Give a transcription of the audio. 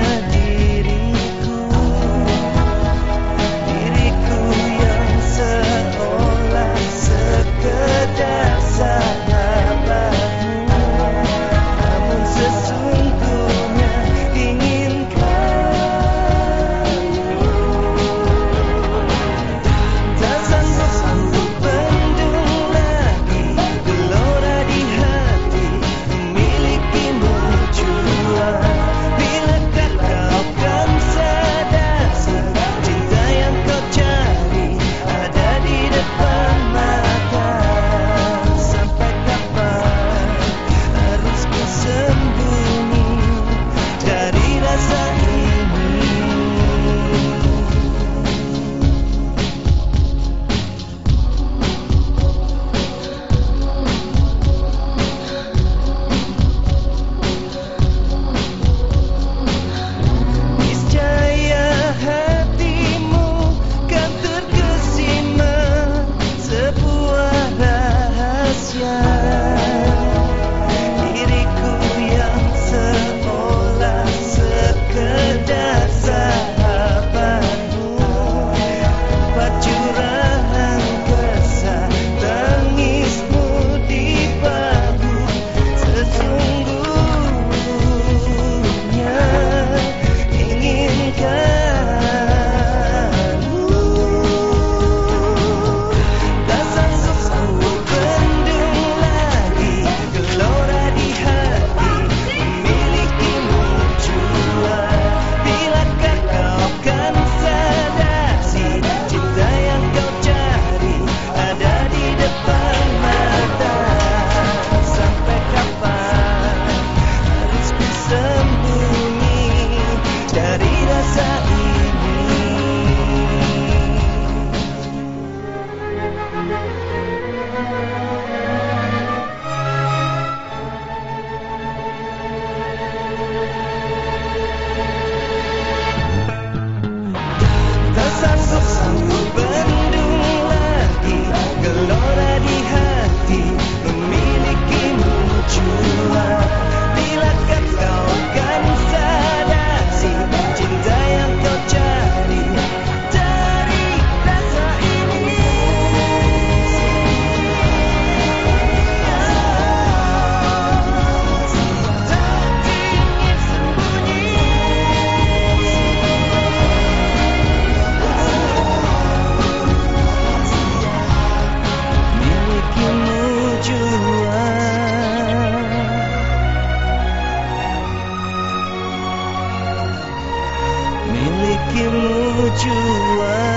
mañana. you were.